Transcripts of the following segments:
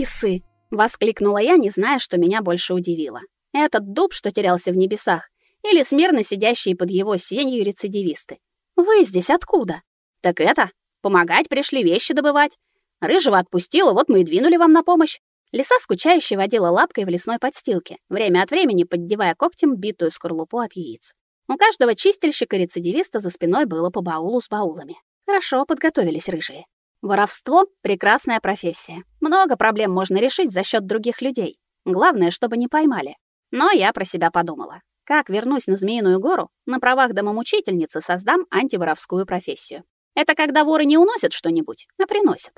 Лисы! воскликнула я, не зная, что меня больше удивило. Этот дуб, что терялся в небесах, или смирно сидящие под его сенью рецидивисты. Вы здесь откуда? Так это, помогать пришли вещи добывать. Рыжего отпустила, вот мы и двинули вам на помощь. Лиса скучающе водила лапкой в лесной подстилке, время от времени поддевая когтем битую скорлупу от яиц. У каждого чистильщика-рецидивиста за спиной было по баулу с баулами. Хорошо подготовились рыжие. Воровство — прекрасная профессия. Много проблем можно решить за счет других людей. Главное, чтобы не поймали. Но я про себя подумала. Как вернусь на Змеиную гору, на правах домомучительницы создам антиворовскую профессию. Это когда воры не уносят что-нибудь, а приносят.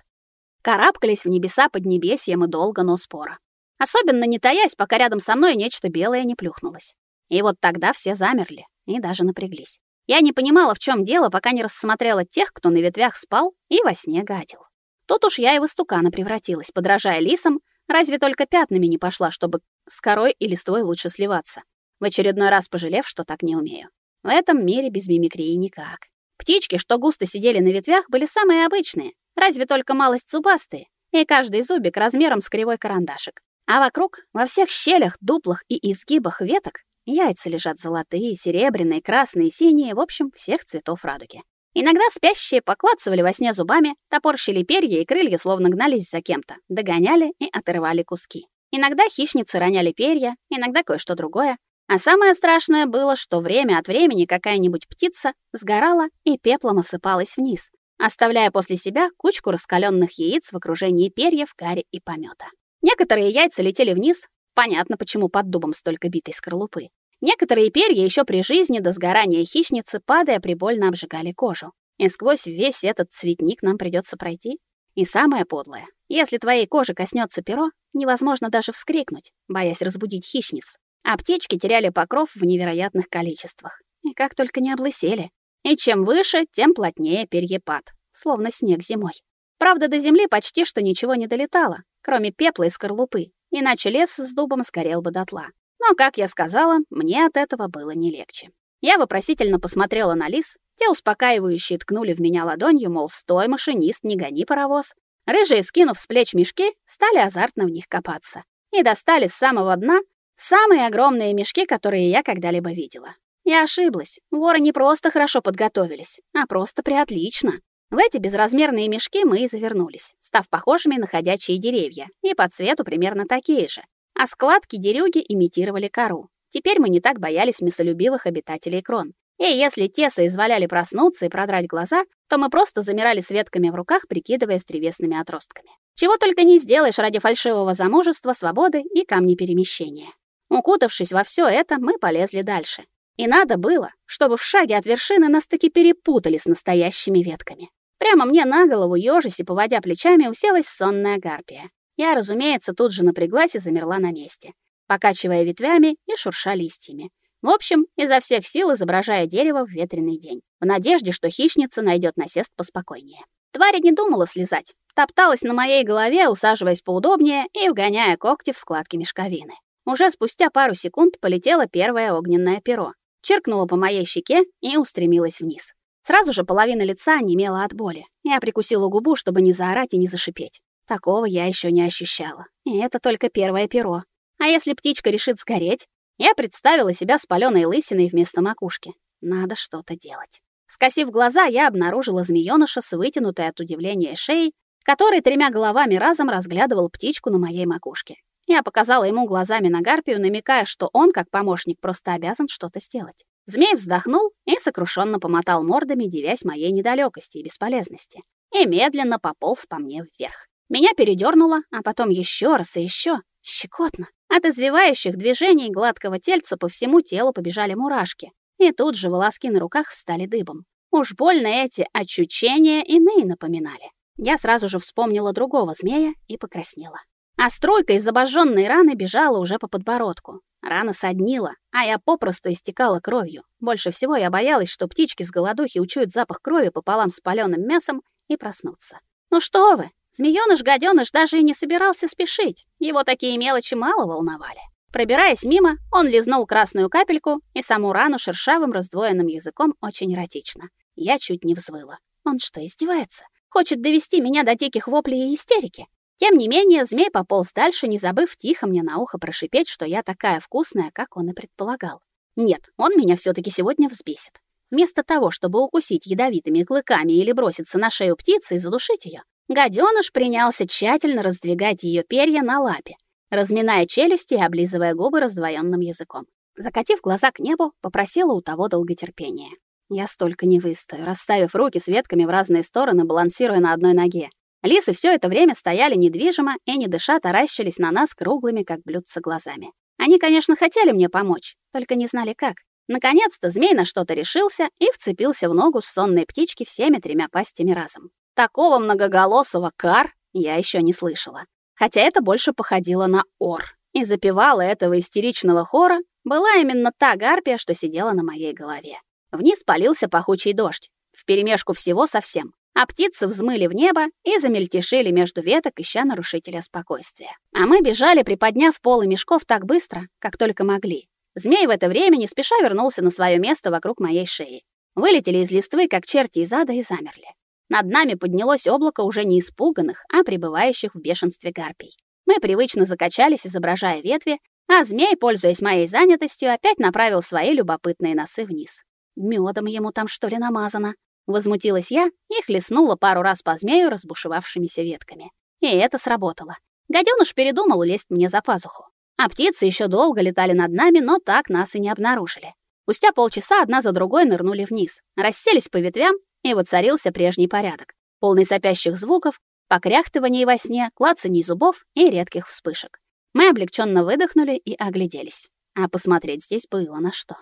Карабкались в небеса под небесьем и долго, но спора. Особенно не таясь, пока рядом со мной нечто белое не плюхнулось. И вот тогда все замерли и даже напряглись. Я не понимала, в чем дело, пока не рассмотрела тех, кто на ветвях спал и во сне гадил. Тут уж я и в истукана превратилась, подражая лисам, разве только пятнами не пошла, чтобы с корой и листвой лучше сливаться, в очередной раз пожалев, что так не умею. В этом мире без мимикрии никак. Птички, что густо сидели на ветвях, были самые обычные, разве только малость зубастые, и каждый зубик размером с кривой карандашик. А вокруг, во всех щелях, дуплах и изгибах веток, Яйца лежат золотые, серебряные, красные, синие, в общем, всех цветов радуги. Иногда спящие поклацывали во сне зубами, топорщили перья и крылья, словно гнались за кем-то, догоняли и отрывали куски. Иногда хищницы роняли перья, иногда кое-что другое. А самое страшное было, что время от времени какая-нибудь птица сгорала и пеплом осыпалась вниз, оставляя после себя кучку раскаленных яиц в окружении перьев, кари и помета. Некоторые яйца летели вниз, Понятно, почему под дубом столько битой скорлупы. Некоторые перья еще при жизни до сгорания хищницы, падая, прибольно обжигали кожу. И сквозь весь этот цветник нам придется пройти. И самое подлое, если твоей кожи коснется перо, невозможно даже вскрикнуть, боясь разбудить хищниц. А птички теряли покров в невероятных количествах. И как только не облысели. И чем выше, тем плотнее перьепад, словно снег зимой. Правда, до земли почти что ничего не долетало, кроме пепла и скорлупы, иначе лес с дубом сгорел бы дотла. Но, как я сказала, мне от этого было не легче. Я вопросительно посмотрела на лис, те успокаивающие ткнули в меня ладонью, мол, стой, машинист, не гони паровоз. Рыжие, скинув с плеч мешки, стали азартно в них копаться. И достали с самого дна самые огромные мешки, которые я когда-либо видела. Я ошиблась. Воры не просто хорошо подготовились, а просто приотлично. В эти безразмерные мешки мы и завернулись, став похожими на ходячие деревья, и по цвету примерно такие же. А складки дерюги имитировали кору. Теперь мы не так боялись мясолюбивых обитателей крон. И если те соизволяли проснуться и продрать глаза, то мы просто замирали с ветками в руках, прикидываясь древесными отростками. Чего только не сделаешь ради фальшивого замужества, свободы и камни перемещения. Укутавшись во все это, мы полезли дальше. И надо было, чтобы в шаге от вершины нас таки перепутали с настоящими ветками. Прямо мне на голову, ёжись и поводя плечами, уселась сонная гарпия. Я, разумеется, тут же напряглась и замерла на месте, покачивая ветвями и шурша листьями. В общем, изо всех сил изображая дерево в ветреный день, в надежде, что хищница найдет насест поспокойнее. Тварь не думала слезать, топталась на моей голове, усаживаясь поудобнее и вгоняя когти в складки мешковины. Уже спустя пару секунд полетело первое огненное перо, черкнуло по моей щеке и устремилось вниз. Сразу же половина лица немела от боли. Я прикусила губу, чтобы не заорать и не зашипеть. Такого я еще не ощущала. И это только первое перо. А если птичка решит сгореть? Я представила себя спалённой лысиной вместо макушки. Надо что-то делать. Скосив глаза, я обнаружила змеёныша с вытянутой от удивления шеей, который тремя головами разом разглядывал птичку на моей макушке. Я показала ему глазами на гарпию, намекая, что он, как помощник, просто обязан что-то сделать. Змей вздохнул и сокрушенно помотал мордами, девясь моей недалекости и бесполезности, и медленно пополз по мне вверх. Меня передернуло, а потом еще раз и еще. Щекотно. От извивающих движений гладкого тельца по всему телу побежали мурашки, и тут же волоски на руках встали дыбом. Уж больно эти ощущения иные напоминали. Я сразу же вспомнила другого змея и покраснела. А струйка из обожженной раны бежала уже по подбородку. Рана соднила, а я попросту истекала кровью. Больше всего я боялась, что птички с голодухи учуют запах крови пополам с палёным мясом и проснутся. Ну что вы, змеёныш-гадёныш даже и не собирался спешить. Его такие мелочи мало волновали. Пробираясь мимо, он лизнул красную капельку и саму рану шершавым раздвоенным языком очень эротично. Я чуть не взвыла. Он что, издевается? Хочет довести меня до диких воплей и истерики? Тем не менее, змей пополз дальше, не забыв тихо мне на ухо прошипеть, что я такая вкусная, как он и предполагал. Нет, он меня все таки сегодня взбесит. Вместо того, чтобы укусить ядовитыми клыками или броситься на шею птицы и задушить ее, гаденыш принялся тщательно раздвигать ее перья на лапе, разминая челюсти и облизывая губы раздвоенным языком. Закатив глаза к небу, попросила у того долготерпения. Я столько не выстою, расставив руки с ветками в разные стороны, балансируя на одной ноге. Лисы все это время стояли недвижимо и, не дыша, таращились на нас круглыми, как блюдца, глазами. Они, конечно, хотели мне помочь, только не знали как. Наконец-то змей на что-то решился и вцепился в ногу сонной птички всеми тремя пастями разом. Такого многоголосого кар я еще не слышала. Хотя это больше походило на ор. И запевала этого истеричного хора была именно та гарпия, что сидела на моей голове. Вниз полился пахучий дождь, вперемешку всего совсем. А птицы взмыли в небо и замельтешили между веток, ища нарушителя спокойствия. А мы бежали, приподняв полы мешков так быстро, как только могли. Змей в это время не спеша вернулся на свое место вокруг моей шеи. Вылетели из листвы, как черти из ада, и замерли. Над нами поднялось облако уже не испуганных, а пребывающих в бешенстве гарпий. Мы привычно закачались, изображая ветви, а змей, пользуясь моей занятостью, опять направил свои любопытные носы вниз. Медом ему там что ли намазано? Возмутилась я и хлестнула пару раз по змею разбушевавшимися ветками. И это сработало. Гадёныш передумал лезть мне за пазуху. А птицы еще долго летали над нами, но так нас и не обнаружили. Спустя полчаса одна за другой нырнули вниз, расселись по ветвям, и воцарился прежний порядок, полный сопящих звуков, покряхтываний во сне, клацаний зубов и редких вспышек. Мы облегченно выдохнули и огляделись. А посмотреть здесь было на что.